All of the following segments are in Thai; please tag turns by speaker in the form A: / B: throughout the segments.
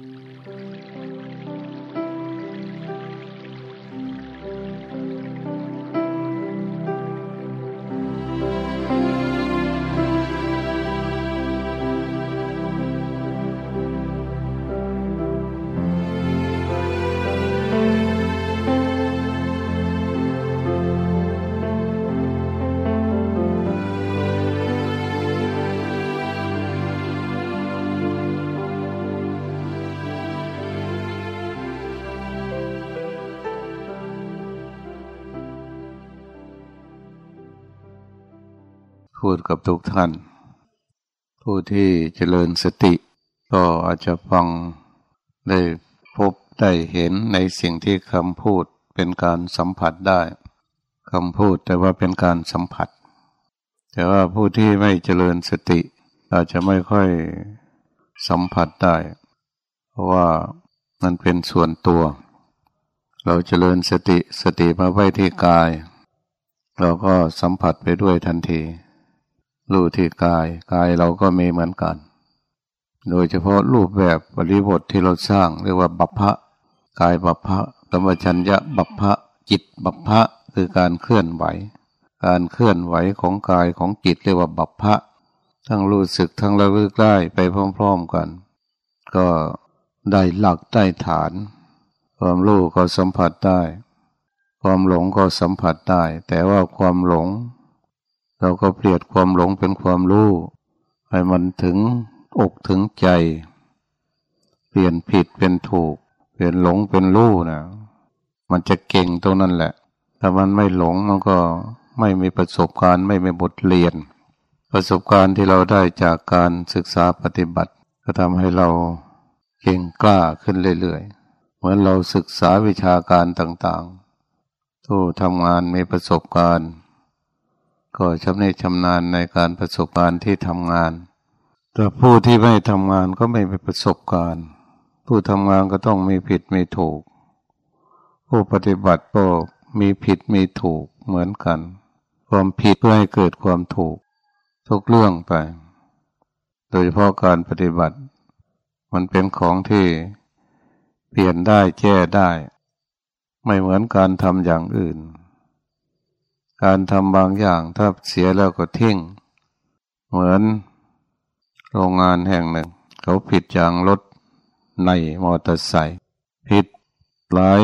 A: Música พูดกับทุกท่าน ผู้ที่เจริญสติ ก็อาจจะฟังได้พบได้เห็นในสิ่งที่คำพูดเป็นการสัมผัสได้คำพูดแต่ว่าเป็นการสัมผัส แต่ว่าผู้ที่ไม่เจริญสติ อาจจะไม่ค่อยสัมผัสได้ เพราะว่ามันเป็นส่วนตัว เราเจริญสติสติมาไว้ที่กาย เราก็สัมผัสไปด้วยทันที รู้ที่กายกายเราก็มีเหมือนกัน โดยเฉพาะรูปแบบปริบทที่เราสร้างเรียกว่าบัพพะกายบัพพะธรรมชัญญะบัพพะจิตบัพพะคือการเคลื่อนไหว การเคลื่อนไหวของกายของจิตเรียกว่าบัพพะทั้งรู้สึกทั้งระลึกได้ไปพร้อมๆกัน ก็ได้หลักได้ฐาน ความรู้ก็สัมผัสได้ ความหลงก็สัมผัสได้ แต่ว่าความหลง เราก็เปลี่ยนความหลงเป็นความรู้ให้มันถึงอกถึงใจ เปลี่ยนผิดเป็นถูก เปลี่ยนหลงเป็นรู้นะมันจะเก่งตรงนั้นแหละถ้ามันไม่หลงมันก็ไม่มีประสบการณ์ไม่มีบทเรียน ประสบการณ์ที่เราได้จากการศึกษาปฏิบัติ ก็ทำให้เราเก่งกล้าขึ้นเรื่อยๆเหมือนเราศึกษาวิชาการต่างๆทู้ทำงานมีประสบการณ์ ก็ชำนิชำนาญในการประสบการณ์ที่ทำงาน แต่ผู้ที่ไม่ทำงานก็ไม่มีประสบการณ์ ผู้ทำงานก็ต้องมีผิดมีถูก ผู้ปฏิบัติก็มีผิดมีถูกเหมือนกัน ความผิดเพื่อให้เกิดความถูก ทุกเรื่องไป โดยเฉพาะการปฏิบัติ มันเป็นของที่เปลี่ยนได้แก้ได้ ไม่เหมือนการทำอย่างอื่น การทำบางอย่างถ้าเสียแล้วก็ทิ้ง เหมือนโรงงานแห่งหนึ่ง เขาผิดยางรถในมอเตอร์ไซค์ผิดหลาย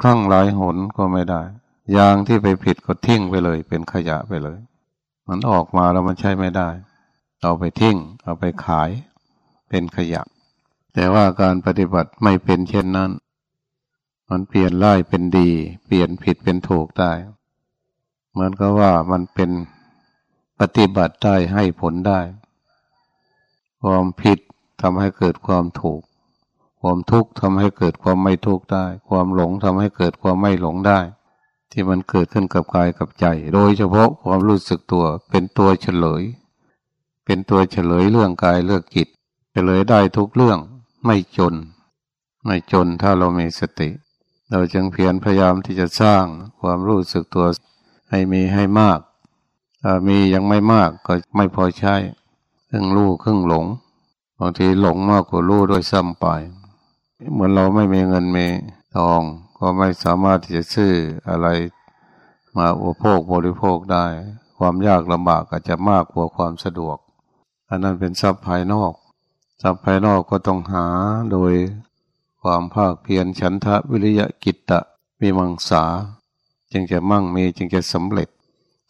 A: ครั้งหลายหนก็ไม่ได้ ยางที่ไปผิดก็ทิ้งไปเลย เป็นขยะไปเลย มันออกมาแล้วมันใช้ไม่ได้ เอาไปทิ้ง เอาไปขาย เป็นขยะ แต่ว่าการปฏิบัติไม่เป็นเช่นนั้น มันเปลี่ยนร้ายเป็นดี เปลี่ยนผิดเป็นถูกได้ เหมือนกับว่ามันเป็นปฏิบัติได้ให้ผลได้ ความผิดทำให้เกิดความถูก ความทุกข์ทำให้เกิดความไม่ทุกข์ได้ ความหลงทำให้เกิดความไม่หลงได้ ที่มันเกิดขึ้นกับกายกับใจ โดยเฉพาะความรู้สึกตัวเป็นตัวเฉลย เป็นตัวเฉลยเรื่องกายเรื่องจิต เฉลยได้ทุกเรื่องไม่จน ไม่จนถ้าเรามีสติ เราจึงเพียรพยายามที่จะสร้างความรู้สึกตัว ให้มีให้มากถ้ามียังไม่มากก็ไม่พอใช้ครึ่งรู้ครึ่งหลงบางทีหลงมากกว่ารู้ด้วยซ้ำไป เหมือนเราไม่มีเงินมีทอง ก็ไม่สามารถที่จะซื้ออะไร มาอุปโภคบริโภคได้ ความยากลำบากอาจจะมากกว่าความสะดวก อันนั้นเป็นทรัพย์ภายนอก ทรัพย์ภายนอกก็ต้องหาโดยความภาคเพียรฉันทะวิริยะกิตตะมีมังสา จึงจะมั่งมีจึงจะสำเร็จ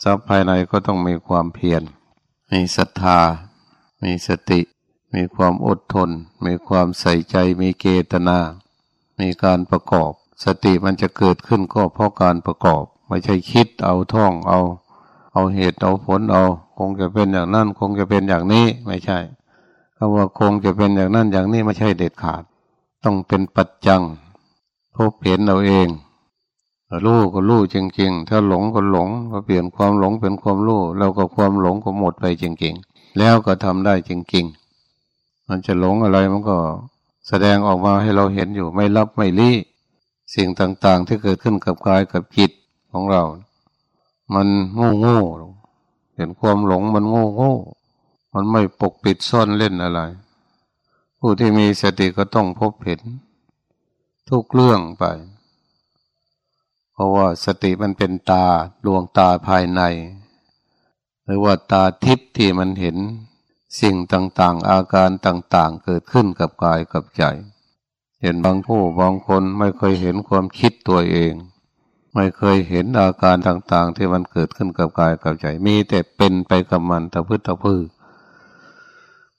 A: ทรัพย์ภายในก็ต้องมีความเพียร มีศรัทธา มีสติ มีความอดทน มีความใส่ใจ มีเกตนา มีการประกอบ สติมันจะเกิดขึ้นก็เพราะการประกอบ ไม่ใช่คิดเอาท่องเอา เอาเหตุเอาผลเอา คงจะเป็นอย่างนั้น คงจะเป็นอย่างนี้ไม่ใช่คำว่าคงจะเป็นอย่างนั้นอย่างนี้ไม่ใช่เด็ดขาด ต้องเป็นปัจจังพบเห็นเอาเอง รู้ก็รู้จริง ๆ ถ้าหลงก็หลงก็เปลี่ยนความหลงเป็นความรู้แล้วก็ความหลงก็หมดไปจริง ๆ แล้วก็ทำได้จริง ๆ มันจะหลงอะไรมันก็แสดงออกมาให้เราเห็นอยู่ไม่รับไม่ลี้สิ่งต่างๆ ที่เกิดขึ้นกับกายกับจิตของเรา มันโง่โง่เห็นความหลงมันโง่โง่มันไม่ปกปิดซ่อนเล่นอะไร ผู้ที่มีสติก็ต้องพบเห็น ทุกเรื่องไป เพราะว่าสติมันเป็นตาดวงตาภายใน หรือว่าตาทิพย์ที่มันเห็นสิ่งต่างๆ อาการต่างๆ เกิดขึ้นกับกายกับใจ เห็นบางผู้บางคนไม่เคยเห็นความคิดตัวเอง ไม่เคยเห็นอาการต่างๆ ที่มันเกิดขึ้นกับกายกับใจ มีแต่เป็นไปกับมันตะพื้ตะพื้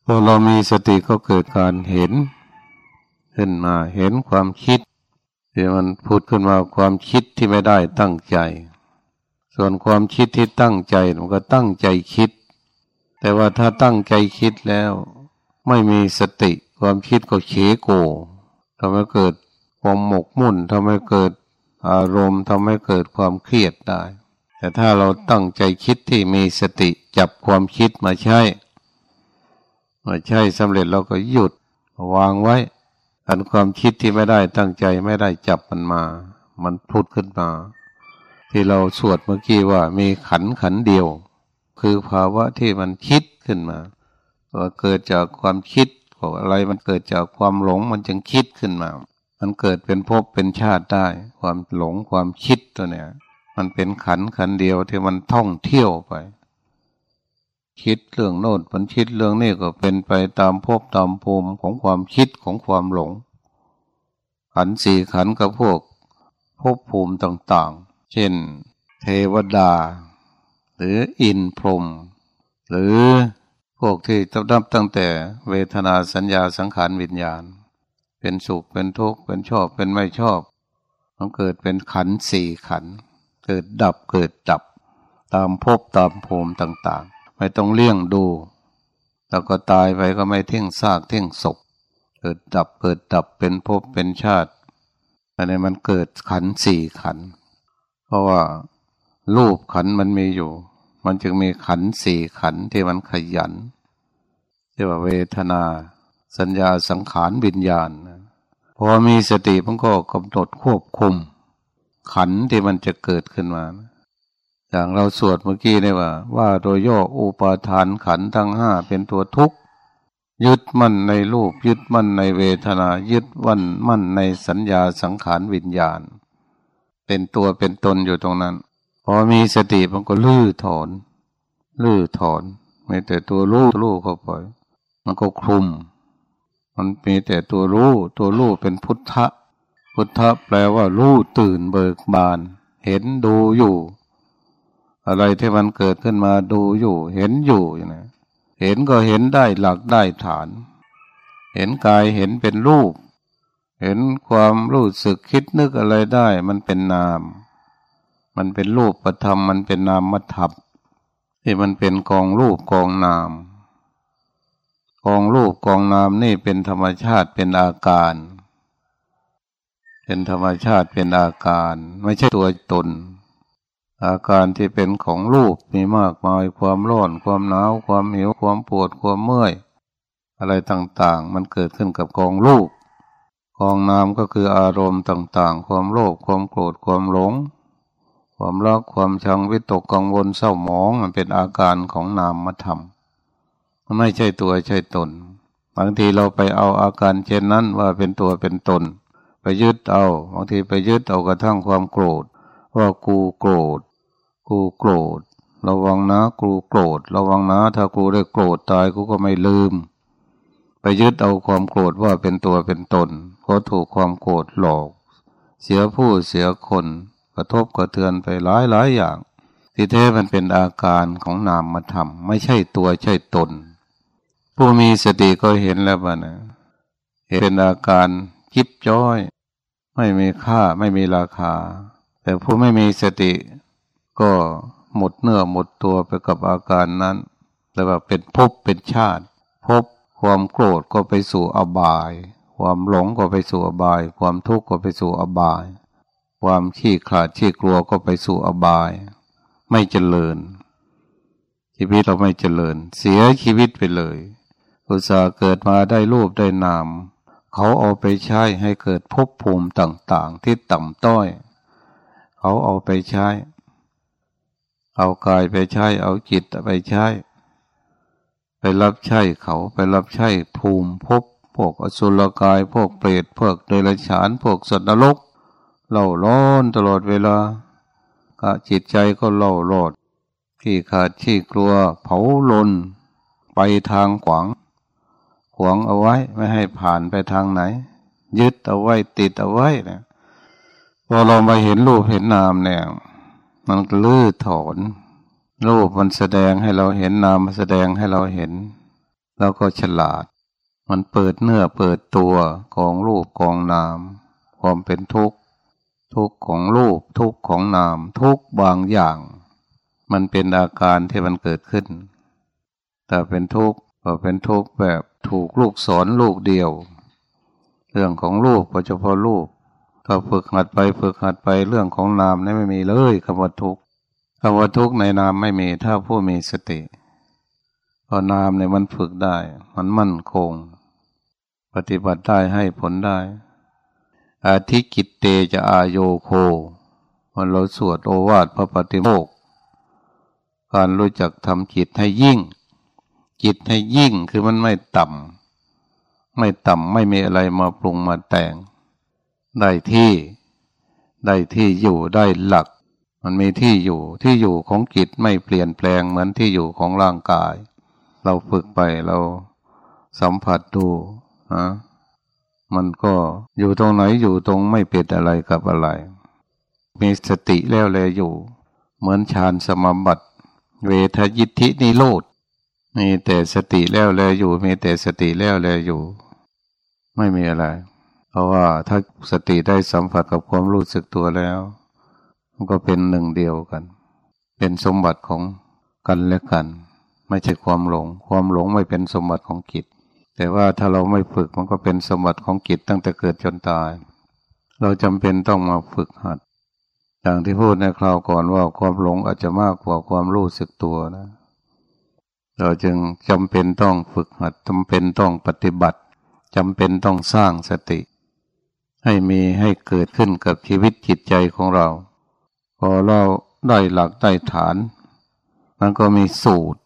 A: พอเรามีสติก็เกิดการเห็น ขึ้นมาเห็นความคิด ที่มันพูดขึ้นมาความคิดที่ไม่ได้ตั้งใจ ส่วนความคิดที่ตั้งใจมันก็ตั้งใจคิด แต่ว่าถ้าตั้งใจคิดแล้ว ไม่มีสติความคิดก็เฉโกทำให้เกิดความหมกมุ่นทำให้เกิดอารมณ์ทำให้เกิดความเครียดได้ แต่ถ้าเราตั้งใจคิดที่มีสติจับความคิดมาใช้มาใช้สำเร็จเราก็หยุดวางไว้ อันความคิดที่ไม่ได้ตั้งใจไม่ได้จับมันมา มันพุดขึ้นมา ที่เราสวดเมื่อกี้ว่ามีขันขันเดียว คือภาวะที่มันคิดขึ้นมาก็เกิดจากความคิดของอะไรมันเกิดจากความหลงมันจึงคิดขึ้นมา มันเกิดเป็นภพเป็นชาติได้ ความหลงความคิดตัวเนี้ยมันเป็นขันขันเดียวที่มันท่องเที่ยวไป คิดเรื่องโน้นมันคิดเรื่องนี้ก็เป็นไปตามภพตามภูมิของความคิดของความหลง ขันสี่ขันกับพวกภพภูมิต่างๆ เช่น เทวดา หรืออินพรมหรือพวกที่ตับตั้งแต่เวทนาสัญญาสังขารวิญญาณ เป็นสุขเป็นทุกข์เป็นชอบเป็นไม่ชอบมันเกิดเป็นขันสี่ขัน เกิดดับเกิดดับตามภพตามภูมิต่างๆ ไม่ต้องเลี่ยงดู แล้วก็ตายไปก็ไม่เที่ยงซากเที่ยงศพ เกิดดับเกิดดับเป็นภพเป็นชาติอันนี้มันเกิดขันสี่ขัน เพราะว่ารูปขันมันมีอยู่ มันจึงมีขันสี่ขันที่มันขยันเรียกว่าเวทนา สัญญาสังขารวิญญาณพอมีสติมันก็กำหนดควบคุม ขันที่มันจะเกิดขึ้นมา อย่างเราสวดเมื่อกี้เนี่ว่า ว่าโดยย่ออุปาทานขันทั้งห้าเป็นตัวทุกข์ยึดมั่นในรูป ยึดมั่นในเวทนา ยึดวันมั่นในสัญญาสังขารวิญญาณ เป็นตัวเป็นตนอยู่ตรงนั้น พอมีสติมันก็ลื้อถอน ลื้อถอนไม่แต่ตัวรู้รู้เข้าไป มันก็คลุม มันมีแต่ตัวรู้ตัวรู้เป็นพุทธะ พุทธะแปลว่ารู้ตื่นเบิกบาน เห็นดูอยู่ อะไรที่มันเกิดขึ้นมาดูอยู่ เห็นอยู่นี้เห็นก็เห็นได้หลักได้ฐาน เห็นกายเห็นเป็นรูป เห็นความรู้สึกคิดนึกอะไรได้ มันเป็นนาม มันเป็นรูปประธรรมมันเป็นนามธรรมที่มันเป็นกองรูปกองนามกองรูปกองนามนี่เป็นธรรมชาติเป็นอาการ เป็นธรรมชาติเป็นอาการ ไม่ใช่ตัวตน อาการที่เป็นของรูปมีมากมายความร้อน ความหนาว ความหิว ความปวด ความเมื่อย อะไรต่างๆ มันเกิดขึ้นกับกองรูป กองนามก็คืออารมณ์ต่างๆ ความโลภ ความโกรธ ความหลง ความรัก ความชัง วิตกกังวล เศร้าหมอง มันเป็นอาการของนามธรรมไม่ใช่ตัวใช่ตน บางทีเราไปเอาอาการเช่นนั้นว่าเป็นตัวเป็นตน ไปยึดเอา บางทีไปยึดเอากระทั่งความโกรธ ว่ากูโกรธ กูโกรธ ระวังนะกูโกรธ ระวังนะ ถ้ากูได้โกรธตายกูก็ไม่ลืม ไปยึดเอาความโกรธว่าเป็นตัวเป็นตนเพราะถูกความโกรธหลอก เสียผู้เสียคน กระทบกระเทือนไปหลายหลายอย่างที่แท้มันเป็นอาการของนามธรรมไม่ใช่ตัวใช่ตน ผู้มีสติก็เห็นแล้วว่านะเห็นเป็นอาการคิบจ้อย ไม่มีค่าไม่มีราคา แต่ผู้ไม่มีสติ ก็หมดเนื้อหมดตัวไปกับอาการนั้น แต่ว่าเป็นภพเป็นชาติภพความโกรธก็ไปสู่อบาย ความหลงก็ไปสู่อบาย ความทุกข์ก็ไปสู่อบาย ความขี้ขลาดขี้กลัวก็ไปสู่อบาย ไม่เจริญ ชีวิตเราไม่เจริญ เสียชีวิตไปเลย อุตส่าห์เกิดมาได้รูปได้นาม เขาเอาไปใช้ให้เกิดภพภูมิต่างๆ ที่ต่ำต้อย เขาเอาไปใช้ เอากายไปใช้ เอาจิตไปใช้ ไปรับใช้เขาไปรับใช้ภูมิภพภวกอสุรกายพวกเปรตพวกเดรัจฉานพวกสัตว์นรกเล่าร้อนตลอดเวลากะจิตใจก็เล่าร้อนที่ขาดที่กลัว เผาลน ไปทางขวาง ขวางเอาไว้ไม่ให้ผ่านไปทางไหน ยึดเอาไว้ติดเอาไว้เนี่ยพอเรามาเห็นรูปเห็นนามเนี่ย มันลื้อถอนรูปมันแสดงให้เราเห็นนามมันแสดงให้เราเห็น แล้วก็ฉลาด มันเปิดเนื้อเปิดตัวของรูปของนาม ความเป็นทุกข์ ทุกข์ของรูปทุกข์ของนาม ทุกบางอย่าง มันเป็นอาการที่มันเกิดขึ้น แต่เป็นทุกข์ก็เป็นทุกข์แบบถูกลูกสอนลูกเดียว เรื่องของลูกก็เฉพาะลูก ถ้าฝึกหัดไปฝึกหัดไปเรื่องของนามนี่ไม่มีเลยคำว่าทุกข์คำว่าทุกข์ในนามไม่มีถ้าผู้มีสติพอนามเนี่ยมันฝึกได้ มันมั่นคง ปฏิบัติได้ให้ผลได้อาทิกิตเตจะอาโยโคมันเราสวดโอวาทพระปฏิโมกการรู้จักทำจิตให้ยิ่ง จิตให้ยิ่งคือมันไม่ต่ำไม่ต่ำไม่มีอะไรมาปรุงมาแต่ง ได้ที่ได้ที่อยู่ได้หลัก มันมีที่อยู่ที่อยู่ของจิตไม่เปลี่ยนแปลงเหมือนที่อยู่ของร่างกาย เราฝึกไปเราสัมผัสดูนะมันก็อยู่ตรงไหนอยู่ตรงไม่เป็นอะไรกับอะไร มีสติแล้วเลอยู่ เหมือนฌานสมาบัติ เวทยิทธินิโรธมีแต่สติแล้วเลอยู่ มีแต่สติแล้วเลอยู่ ไม่มีอะไร เพราะว่าถ้าสติได้สัมผัสกับความรู้สึกตัวแล้ว มันก็เป็นหนึ่งเดียวกัน เป็นสมบัติของกันและกัน ไม่ใช่ความหลง ความหลงไม่เป็นสมบัติของกิจแต่ว่าถ้าเราไม่ฝึกมันก็เป็นสมบัติของกิจตั้งแต่เกิดจนตาย เราจำเป็นต้องมาฝึกหัด อย่างที่พูดในคราวก่อนว่าความหลงอาจจะมากกว่าความรู้สึกตัวนะ เราจึงจำเป็นต้องฝึกหัดจำเป็นต้องปฏิบัติจำเป็นต้องสร้างสติ ให้มีให้เกิดขึ้นกับชีวิตจิตใจของเรา พอเราได้หลักได้ฐาน มันก็มีสูตร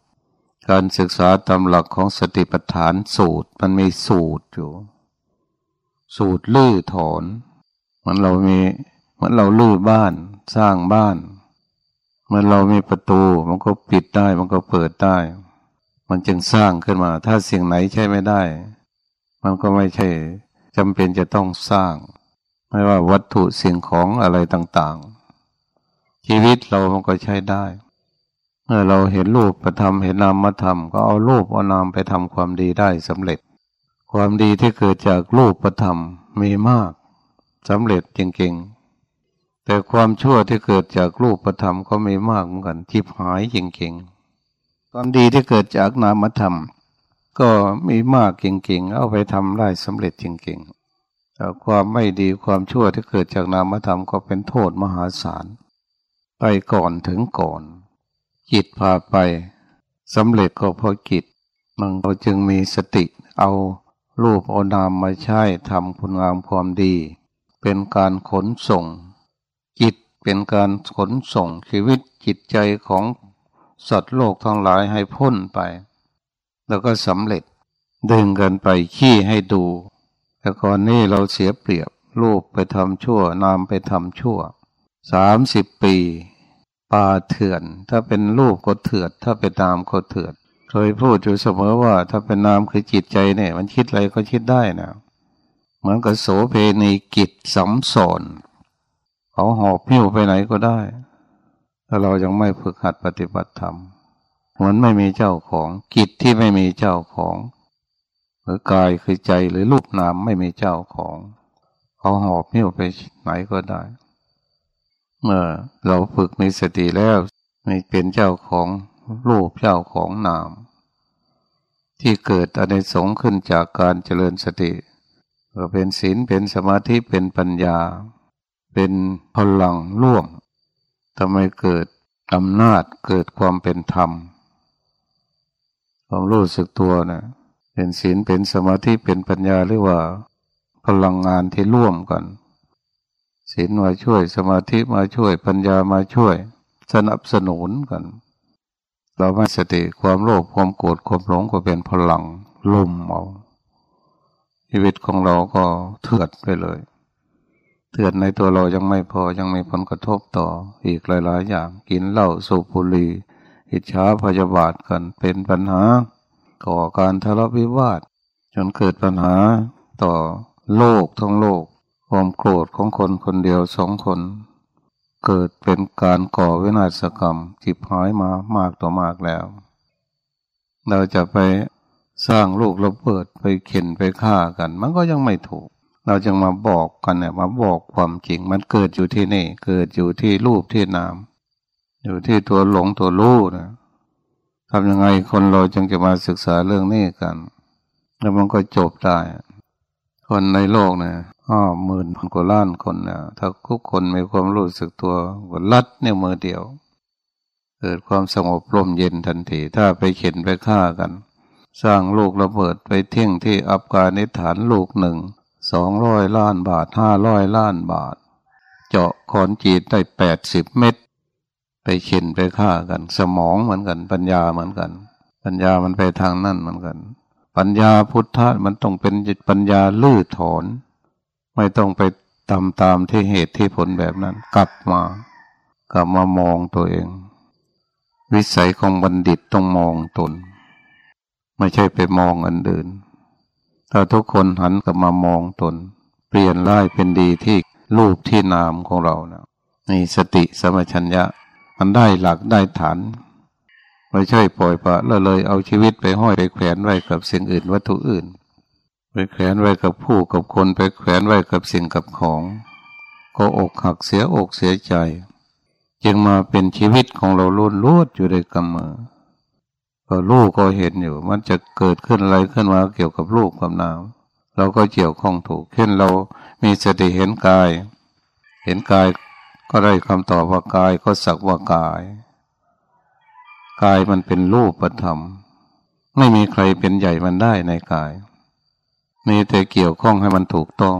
A: การศึกษาตามหลักของสติปัฏฐานสูตรมันมีสูตรอยู่ สูตรลื้อถอนเหมือนเรามีเหมือนเราลื้อบ้านสร้างบ้านเมื่อเรามีประตูมันก็ปิดได้มันก็เปิดได้ มันจึงสร้างขึ้นมา ถ้าสิ่งไหนใช่ไม่ได้ มันก็ไม่ใช่ จำเป็นจะต้องสร้าง ไม่ว่าวัตถุสิ่งของอะไรต่างๆ ชีวิตเรามันก็ใช้ได้ เมื่อเราเห็นรูปประธรรมเห็นนามธรรมก็เอารูปเอานามไปทำความดีได้สำเร็จ ความดีที่เกิดจากรูปประธรรมมีมากสำเร็จจริงๆ แต่ความชั่วที่เกิดจากรูปประธรรมก็มีมากเหมือนกันทิพหายจริงๆ ความดีที่เกิดจากนามธรรม ก็มีมากจริงๆ เอาไปทำได้สำเร็จจริงๆแต่ความไม่ดีความชั่วที่เกิดจากนามธรรมก็เป็นโทษมหาศาล ไปก่อนถึงก่อนจิตพาไปสำเร็จก็เพราะจิตมันเราจึงมีสติเอารูปเอานามมาใช้ทำคุณงามความดี เป็นการขนส่ง จิตเป็นการขนส่งชีวิตจิตใจของสัตว์โลกทั้งหลายให้พ้นไป แล้วก็สำเร็จ ดึงกันไปขี้ให้ดู แต่ก่อนนี้เราเสียเปรียบรูปไปทำชั่วนามไปทำชั่วสามสิบปี ป่าเถื่อน ถ้าเป็นรูปก็เถื่อนถ้าเป็นนามก็เถื่อนเคยพูดอยู่เสมอว่า ถ้าเป็นนามคือจิตใจเนี่ย มันคิดอะไรก็คิดได้นะเหมือนกับโสเพณีกิจสัมสอนเขาหอบพิ้วไปไหนก็ได้ ถ้าเรายังไม่ฝึกหัดปฏิบัติธรรม มือนไม่มีเจ้าของกิจที่ไม่มีเจ้าของหรือกายคือใจหรือรูปนามไม่มีเจ้าของเขาหอบพิ้วไปไหนก็ได้ เมื่อเราฝึกมีสติแล้วมีเป็นเจ้าของรูปเจ้าของนาม ที่เกิดอเนสงขึ้นจากการเจริญสติก็เป็นศีลเป็นสมาธิเป็นปัญญา เป็นพลังร่วมทำไมเกิดอำนาจเกิดความเป็นธรรม ความรู้สึกตัวนะเป็นศีลเป็นสมาธิเป็นปัญญาหรือว่า พลังงานที่ร่วมกันศีลมาช่วยสมาธิมาช่วยปัญญามาช่วย สนับสนุนกัน เราไม่สติความโลภความโกรธความหลงก็เป็นพลังลมเอาชีวิตของเราก็เถื่อนไปเลยเถื่อนในตัวเรายังไม่พอยังมีผลกระทบต่ออีกหลาย ๆ อย่างกินเหล้าสูบบุหรี่ อิจฉาพยาบาทกันเป็นปัญหา ก่อการทะเลาะวิวาท จนเกิดปัญหาต่อโลกทั้งโลก ความโกรธของคนคนเดียวสองคน เกิดเป็นการก่อวินาศกรรมจิบหายมามากต่อมากแล้ว เราจะไปสร้างลูกระเบิดไปเข็นไปฆ่ากัน มันก็ยังไม่ถูก เราจึงมาบอกกันเนี่ยมาบอกความจริงมันเกิดอยู่ที่นี่ เกิดอยู่ที่รูปที่นาม อยู่ที่ตัวหลงตัวรู้นะทำยังไงคนเราจึงจะมาศึกษาเรื่องนี้กัน แล้วมันก็จบได้ คนในโลกเนี่ยอ้อหมื่นพันกว่าล้านคนเนี่ยถ้าทุกคนมีความรู้สึกตัวก็ลัดเนี่ยมือเดียว เกิดความสงบร่มเย็นทันทีถ้าไปเข็นไปฆ่ากัน สร้างลูกระเบิดไปเที่ยงที่อับกานิฐานลูกหนึ่งสองร้อยล้านบาทห้าร้อยล้านบาทเจาะขอนจีดได้แปดสิบเม็ด ไปเข็นไปฆ่ากัน สมองเหมือนกัน ปัญญาเหมือนกัน ปัญญามันไปทางนั่นเหมือนกัน ปัญญาพุทธะมันต้องเป็นจิตปัญญาลื้อถอน ไม่ต้องไปตามตามที่เหตุที่ผลแบบนั้น กลับมา กลับมามองตัวเอง วิสัยของบัณฑิตต้องมองตน ไม่ใช่ไปมองอันอื่นถ้าทุกคนหันกลับมามองตน เปลี่ยนร้ายเป็นดีที่รูปที่นามของเรานะนี่สติสมัชัญญะ มันได้หลักได้ฐานไม่ใช่ปล่อยปะละเลยเอาชีวิตไปห้อยไปแขวนไว้กับสิ่งอื่นวัตถุอื่น ไปแขวนไว้กับผู้กับคนไปแขวนไว้กับสิ่งกับของ ก็อกหักเสียอกเสียใจ จึงมาเป็นชีวิตของเราล้วนลวดอยู่ในกำมือก็ลูกก็เห็นอยู่ มันจะเกิดขึ้นอะไรขึ้นมาเกี่ยวกับลูกกับนามเราก็เกี่ยวข้องถูกเช่นเรามีสติเห็นกาย เห็นกาย ก็ได้คำตอบว่ากายก็สักว่ากาย กายมันเป็นรูปธรรม ไม่มีใครเป็นใหญ่มันได้ในกาย มีแต่เกี่ยวข้องให้มันถูกต้อง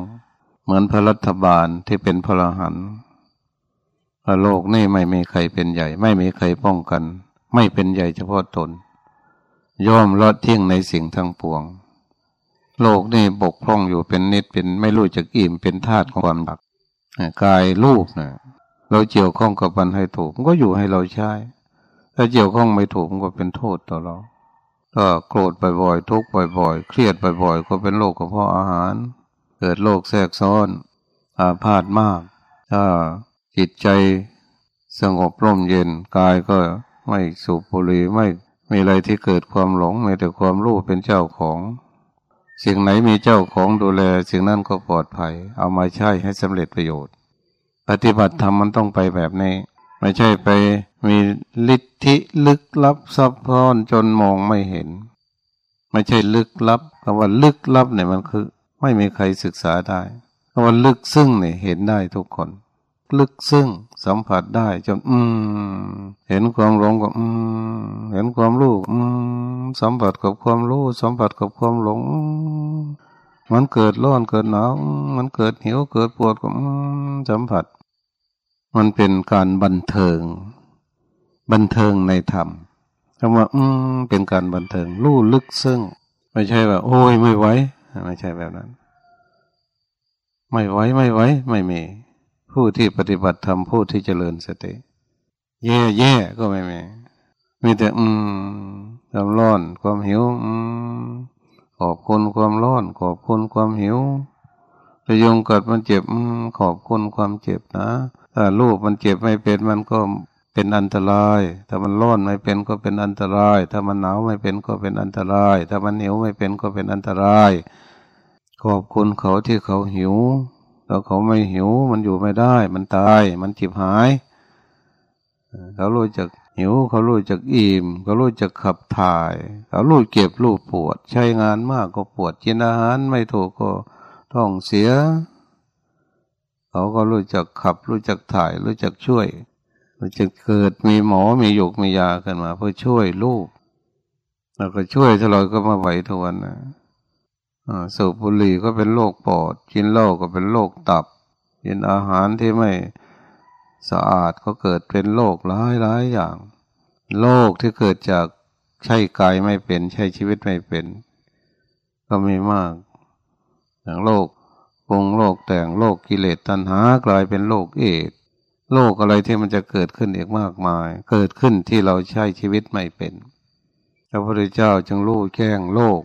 A: เหมือนพระรัฐบาลที่เป็นพระหันพระโลกนี่ไม่มีใครเป็นใหญ่ ไม่มีใครป้องกัน ไม่เป็นใหญ่เฉพาะตน ย่อมลดเที่ยงในสิ่งทั้งปวง โลกนี่บกพร่องอยู่เป็นนิดเป็นไม่รู้จักอิ่มเป็นธาตุของความดักกายรูปนะ เราเกี่ยวข้องกับมันให้ถูกมันก็อยู่ให้เราใช้ ถ้าเกี่ยวข้องไม่ถูกมันก็เป็นโทษต่อเราก็โกรธบ่อยๆทุกข์บ่อยๆ เครียดบ่อยๆ ก็เป็นโรคกระเพาะอาหาร เกิดโรคแทรกซ้อนอาพาธมาก ถ้าจิตใจสงบร่มเย็นกายก็ไม่สูบบุหรี่ไม่มีอะไรที่เกิดความหลงมีแต่ความรู้เป็นเจ้าของ สิ่งไหนมีเจ้าของดูแล สิ่งนั้นก็ปลอดภัย เอามาใช้ให้สำเร็จประโยชน์ ปฏิบัติธรรมมันต้องไปแบบนี้ ไม่ใช่ไปมีฤทธิลึกลับซับซ้อนจนมองไม่เห็น ไม่ใช่ลึกลับคำว่าลึกลับเนี่ยมันคือ ไม่มีใครศึกษาได้คำว่าลึกซึ่งเนี่ยเห็นได้ทุกคน ลึกซึ่งสัมผัสได้จนอืม เห็นความหลงก็อืม เห็นความรู้อืมสัมผัสกับความรู้สัมผัสกับความหลง มันเกิดร้อนเกิดหนาวมันเกิดหิวเกิดปวดก็สัมผัส มันเป็นการบันเทิง บันเทิงในธรรมคำว่าอืมเป็นการบันเทิงรู้ลึกซึ้งไม่ใช่ว่าโอ้ยไม่ไหวไม่ใช่แบบนั้น ไม่ไหวไม่ไหวไม่มี ผู้ที่ปฏิบัติธรรมผู้ที่เจริญสติ แย่แย่ก็ไม่มีมีแต่ อืมความร้อนความหิว อืม อบคุณความร้อน ขอบคุณความหิวจะยงเกิดมันเจ็บขอบคุณความเจ็บนะถ้ารูปมันเจ็บไม่เป็นมันก็เป็นอันตราย ถ้ามันร้อนไม่เป็นก็เป็นอันตราย ถ้ามันหนาวไม่เป็นก็เป็นอันตราย ถ้ามันหิวไม่เป็นก็เป็นอันตราย ขอบคุณเขาที่เขาหิวแล้วเขาไม่หิวมันอยู่ไม่ได้ มันตาย มันจิบหาย เขารู้จัก หิวเขารู้จักอิ่มเขารู้จักขับถ่าย เขารู้เก็บรู้ปวด ใช้งานมากก็ปวดกินอาหารไม่ถูกก็ท้องเสีย เขาก็รู้จักขับ รู้จักถ่าย รู้จักช่วยรู้จักเกิดมีหมอมีหยกมียาขึ้นมา เพื่อช่วยลูกแล้วก็ช่วยตลอดก็มาไหวทวนนะสูบบุหรี่ก็เป็นโรคปอดกินเหล้าก็เป็นโรคตับกินอาหารที่ไม่ สะอาดก็เกิดเป็นโรคหลายหลายอย่างโรคที่เกิดจากใช้กายไม่เป็น ใช้ชีวิตไม่เป็น ก็มีมาก อย่างโลกปงโลกแต่งโลกกิเลสตัณหากลายเป็นโลกเอดโลกอะไรที่มันจะเกิดขึ้นอีกมากมาย เกิดขึ้นที่เราใช้ชีวิตไม่เป็น พระพุทธเจ้าจึงรู้แจ้งโลก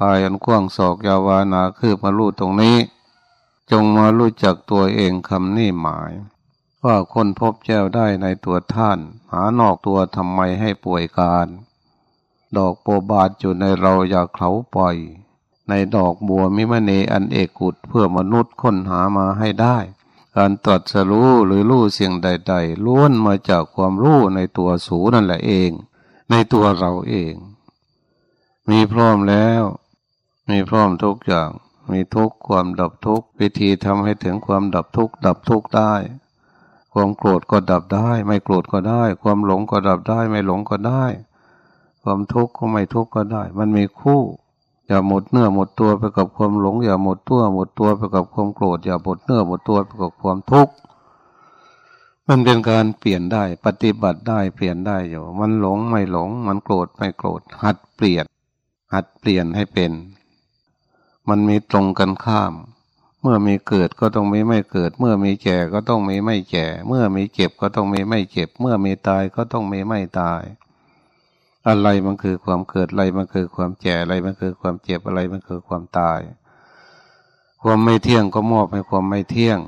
A: กายอันกว้างศอกยาวานาคือมารู้ตรงนี้ จงมารู้จักตัวเองคำนี่หมาย ว่าคนพบแจ้วได้ในตัวท่าน หานอกตัวทำไมให้ป่วยการ ดอกโปบาดอยู่ในเราอย่าเขาปล่อย ในดอกบัวมิมเนอันเอกุดเพื่อมนุษย์ค้นหามาให้ได้ การตรัสรู้หรือรู้เสียงใดๆล้วนมาจากความรู้ในตัวสูนั่นแหละเอง ในตัวเราเอง มีพร้อมแล้ว มีพร้อมทุกอย่าง มีทุกความดับทุกวิธีทำให้ถึงความดับทุกดับทุกได้ ความโกรธก็ดับได้ ไม่โกรธก็ได้ ความหลงก็ดับได้ ไม่หลงก็ได้ ความทุกข์ก็ไม่ทุกข์ก็ได้ มันมีคู่ อย่าหมดเนื้อหมดตัวไปกับความหลง อย่าหมดตัวหมดตัวไปกับความโกรธ อย่าหมดเนื้อหมดตัวไปกับความทุกข์มันเป็นการเปลี่ยนได้ปฏิบัติได้เปลี่ยนได้อยู่ มันหลงไม่หลง มันโกรธไม่โกรธ หัดเปลี่ยน หัดเปลี่ยนให้เป็น มันมีตรงกันข้าม มื่อมีเกิดก็ต้องมีไม่เกิด เมื่อมีแก่ก็ต้องมีไม่แก่ เมื่อมีเจ็บก็ต้องมีไม่เจ็บ เมื่อมีตายก็ต้องมีไม่ตาย อะไรมันคือความเกิดอะไรมันคือความแก่อะไรมันคือความเจ็บอะไรมันคือความตาย ความไม่เที่ยงก็มอบให้ความไม่เที่ยง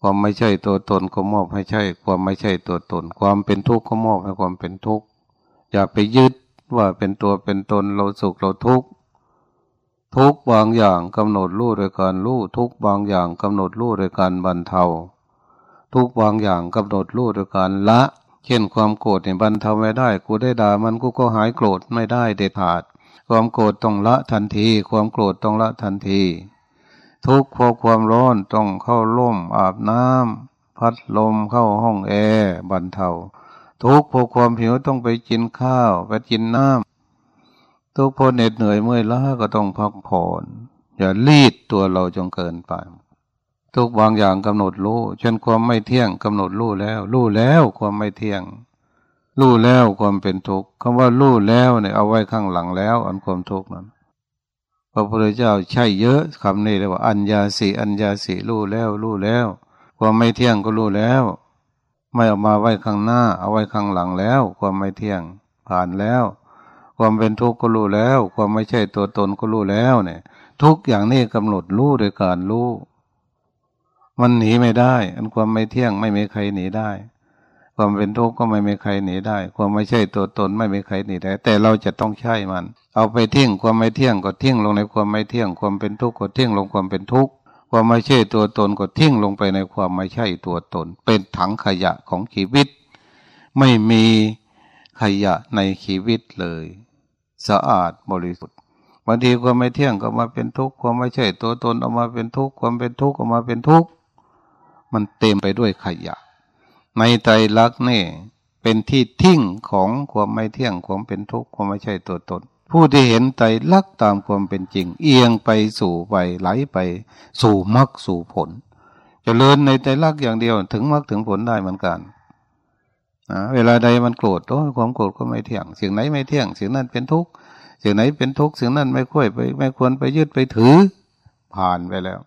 A: ความไม่ใช่ตัวตนก็มอบให้ใช่ ความไม่ใช่ตัวตน ความเป็นทุกข์ก็มอบให้ความเป็นทุกข์อย่าไปยึดว่าเป็นตัวเป็นตนเราสุขเราทุกข์ ทุกบางอย่างกำหนดรู้โดยการรู้ทุกบางอย่างกำหนดรู้โดยการบรรเทา ทุกบางอย่างกำหนดรู้โดยการละ เช่นความโกรธเนี่ยบรรเทาไม่ได้ กูได้ด่ามันกูก็หายโกรธไม่ได้เด็ดขาด ความโกรธต้องละทันที ความโกรธต้องละทันที ทุกพอความร้อนต้องเข้าร่มอาบน้ำพัดลมเข้าห้องแอร์บรรเทา ทุกพอความหิวต้องไปกินข้าวไปกินน้ำ ทุกพอเหน็ดเหนื่อยเมื่อยล้าก็ต้องพักผ่อน อย่ารีดตัวเราจงเกินไปทุกบางอย่างกำหนดรู้เช่นความไม่เที่ยงกำหนดรู้แล้ว รู้แล้วความไม่เที่ยง รู้แล้วความเป็นทุกข์คำว่ารู้แล้วเนี่ยเอาไว้ข้างหลังแล้ว อันความทุกข์นั้น พระพุทธเจ้าใช่เยอะคำนี้เลยว่า อัญญาสีอัญญาสีรู้แล้วรู้แล้ว ความไม่เที่ยงก็รู้แล้ว ไม่เอามาไว้ข้างหน้า เอาไว้ข้างหลังแล้ว ความไม่เที่ยงผ่านแล้ว ความเป็นทุกข์ก็รู้แล้ว ความไม่ใช่ตัวตนก็รู้แล้วเนี่ย ทุกอย่างนี้กำหนดรู้โดยการรู้มันหนีไม่ได้ อันความไม่เที่ยงไม่มีใครหนีได้ ความเป็นทุกข์ก็ไม่มีใครหนีได้ ความไม่ใช่ตัวตนไม่มีใครหนีได้ แต่เราจะต้องใช่มัน เอาไปทิ้งความไม่เที่ยงก็ทิ้งลงในความไม่เที่ยง ความเป็นทุกข์ก็ทิ้งลงความเป็นทุกข์ความไม่ใช่ตัวตนก็ทิ้งลงไปในความไม่ใช่ตัวตน เป็นถังขยะของชีวิต ไม่มีขยะในชีวิตเลย สะอาดบริสุทธิ์บางทีความไม่เที่ยงก็มาเป็นทุกข์ความไม่ใช่ตัวตนออกมาเป็นทุกข์ความเป็นทุกข์ออกมาเป็นทุกข์มันเต็มไปด้วยขยะ ในใจรักนี่เป็นที่ทิ้งของความไม่เที่ยงความเป็นทุกข์ความไม่ใช่ตัวตน ผู้ที่เห็นใจรักตามความเป็นจริง เอียงไปสู่ไปไหลไป สู่มรรคสู่ผลจเจริญในใจรักอย่างเดียวถึงมรรคถึงผลได้เหมือนกัน เวลาใดมันโกรธโอ้ความโกรธก็ไม่เที่ยงสิ่งไหนไม่เที่ยงสิ่งนั้นเป็นทุกข์สิ่งไหนเป็นทุกข์สิ่งนั้นไม่ค่อยไปไม่ควรไปยึดไปถือ ผ่านไปแล้ว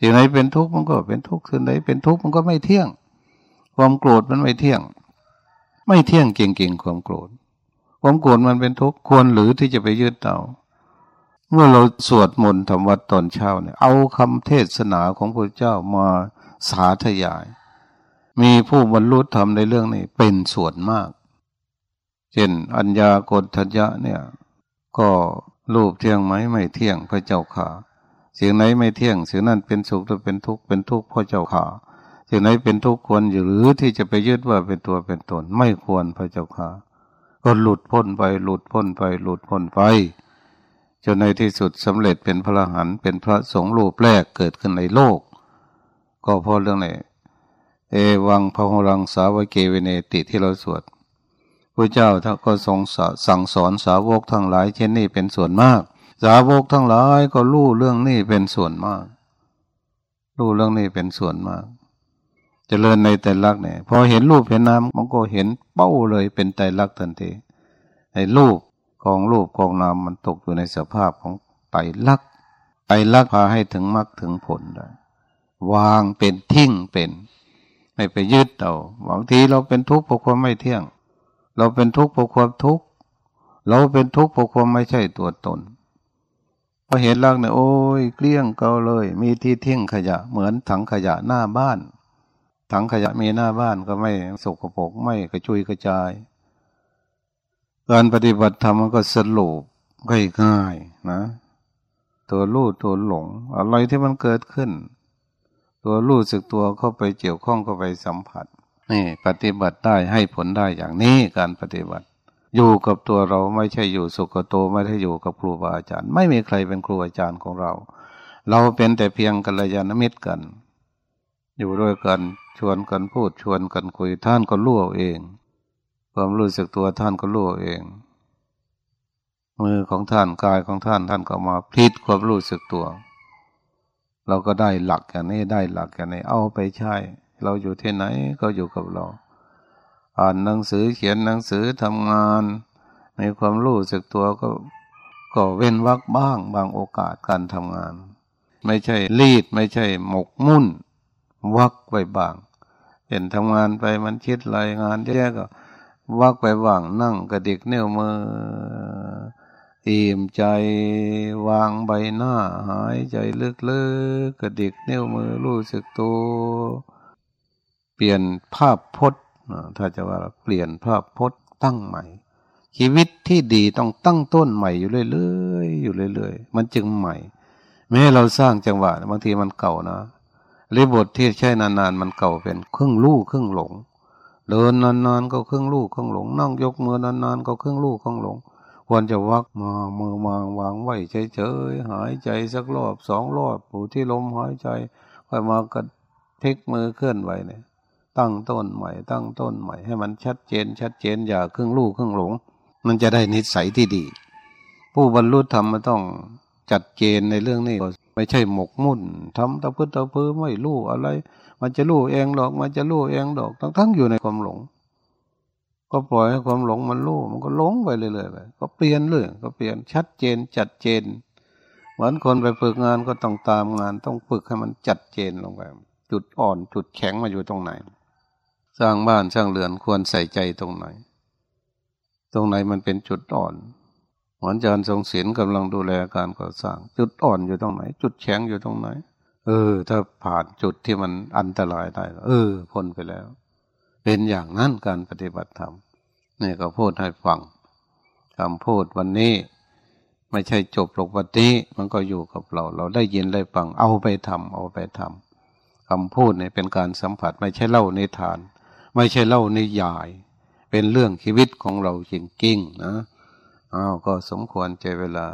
A: สิ่งไหนเป็นทุกข์มันก็เป็นทุกข์สิ่งไหนเป็นทุกข์มันก็ไม่เที่ยง ความโกรธมันไม่เที่ยง ไม่เที่ยงเก่งๆความโกรธ ความโกรธมันเป็นทุกข์ควรหรือที่จะไปยึดเอาเมื่อเราสวดมนต์ทำวัดตอนเช้าเนี่ยเอาคำเทศนาของพระเจ้ามาสาธยาย มีผู้บรรลุธรรมในเรื่องนี้เป็นส่วนมาก เช่น อัญญากฏทัญญะเนี่ย ก็รูปเที่ยงไหมไม่เที่ยงพระเจ้าข่าเสียงไหนไม่เที่ยงเสียงนั้นเป็นสุขหรือเป็นทุกข์เป็นทุกข์พระเจ้าข่าเสียงไหนเป็นทุกข์ควรอยู่หรือที่จะไปยึดว่าเป็นตัวเป็นตนไม่ควรพระเจ้าข่าก็หลุดพ้นไปหลุดพ้นไปหลุดพ้นไปจนในที่สุดสำเร็จเป็นพระหันเป็นพระสงฆ์รูปแรกเกิดขึ้นในโลก ก็เพราะเรื่องนี้ เอวังพหุรังสาวเกเวเนติที่เราสวดพระเจ้าท่านก็ทรงสั่งสอนสาวกทั้งหลาย เช่นนี้เป็นส่วนมาก สาวกทั้งหลายก็รู้เรื่องนี้เป็นส่วนมาก รู้เรื่องนี้เป็นส่วนมากจเจริญในแต่ลักเนี่ยพอเห็นรูปเห็นนามมันก็เห็นเป้าเลยเป็นใจลักทันทีไอ้รูปของรูปของนามมันตกอยู่ในสภาพของไตรลักไตรลักษณ์พาให้ถึงมรรคถึงผลได้วางเป็นทิ้งเป็น ไม่ไปยึดเอาบางทีเราเป็นทุกข์เพราะความไม่เที่ยง เราเป็นทุกข์เพราะความทุกข์เราเป็นทุกข์เพราะความไม่ใช่ตัวตนพอเห็นลักเนี่ยโอ้ยเกลี้ยงเกาเลย มีที่ทิ้งขยะ เหมือนถังขยะหน้าบ้าน ถังขยะมีหน้าบ้านก็ไม่สกปรกไม่กระจุยกระจาย การปฏิบัติธรรมมันก็สรุปง่ายๆนะ ตัวรู้ตัวหลง อะไรที่มันเกิดขึ้น ตัวรู้สึกตัวเข้าไปเกี่ยวข้องเข้าไปสัมผัสนี่ปฏิบัติได้ให้ผลได้อย่างนี้การปฏิบัติ อยู่กับตัวเราไม่ใช่อยู่สุกโตไม่ได้อยู่กับครูบาอาจารย์ ไม่มีใครเป็นครูอาจารย์ของเรา เราเป็นแต่เพียงกัลยาณมิตรกัน อยู่ด้วยกันชวนกันพูดชวนกันคุยท่านก็รู้เองความรู้สึกตัวท่านก็รู้เอง มือของท่านกายของท่านท่านก็มาพลิดความรู้สึกตัว เราก็ได้หลักอย่างนี้ได้หลักอย่างนี้เอาไปใช้ เราอยู่ที่ไหนก็อยู่กับเรา อ่านหนังสือเขียนหนังสือทำงานในความรู้สึกตัวก็ก็เว้นวักบ้างบางโอกาสการทำงาน ไม่ใช่รีดไม่ใช่หมกมุ่น วักไปบ้างเห็นทำงานไปมันคิดรายงานแย่ก็วักไปบ้างนั่งกระดิกเนื้อมือ อิ่มใจวางใบหน้าหายใจลึกๆกระดิกเนื้อมือรู้สึกตัวเปลี่ยนภาพพจน์ถ้าจะว่าเปลี่ยนภาพพจน์ตั้งใหม่ ชีวิตที่ดีต้องตั้งต้นใหม่อยู่เรื่อยๆอยู่เรื่อยๆ มันจึงใหม่ แม้เราสร้างจังหวะบางทีมันเก่านะรีบทที่ใช้นานๆมันเก่าเป็นครึ่งลู่ครึ่งหลงเดินนานๆก็ครึ่งลู่ครึ่งหลง นั่งยกมือนานๆก็ครึ่งลู่ครึ่งหลง ควรจะวักมามือมาวางไว้เฉยๆหายใจสักรอบสองรอบผู้ที่ลมหายใจค่อยมากระพลิกมือเคลื่อนไหวเนี่ย ตั้งต้นใหม่ ตั้งต้นใหม่ ให้มันชัดเจน ชัดเจนอย่าครึ่งลูกครึ่งหลง มันจะได้นิสัยที่ดี ผู้บรรลุธรรมมันต้องจัดเจนในเรื่องนี้ไม่ใช่หมกมุ่นทำตะพื้นตะพื้นไม่รู้อะไร มันจะรู้เองหรอก มันจะรู้เองดอกทั้งทั้งอยู่ในความหลง ก็ปล่อยให้ความหลงมันรู้มันก็หลงไปเรื่อยๆไปก็เปลี่ยนเรื่องก็เปลี่ยนชัดเจนจัดเจนเหมือนคนไปฝึกงานก็ต้องตามงาน ต้องฝึกให้มันจัดเจนลงไปจุดอ่อนจุดแข็งมาอยู่ตรงไหน สร้างบ้านสร้างเรือนควรใส่ใจตรงไหน ตรงไหนมันเป็นจุดอ่อนหมอนจารย์ทรงศิลกำลังดูแลการก่อสร้าง จุดอ่อนอยู่ตรงไหน จุดแข็งอยู่ตรงไหน เออ ถ้าผ่านจุดที่มันอันตรายได้เออพ้นไปแล้ว เป็นอย่างนั้นการปฏิบัติธรรมนี่ก็พูดให้ฟังคำพูดวันนี้ ไม่ใช่จบลงวันนี้มันก็อยู่กับเรา เราได้ยินได้ฟังเอาไปทำเอาไปทำคำพูดเนี่ยเป็นการสัมผัสไม่ใช่เล่าในฐาน ไม่ใช่เล่านิยาย เป็นเรื่องชีวิตของเราจริงๆนะอ้าวก็สมควรใจเวลา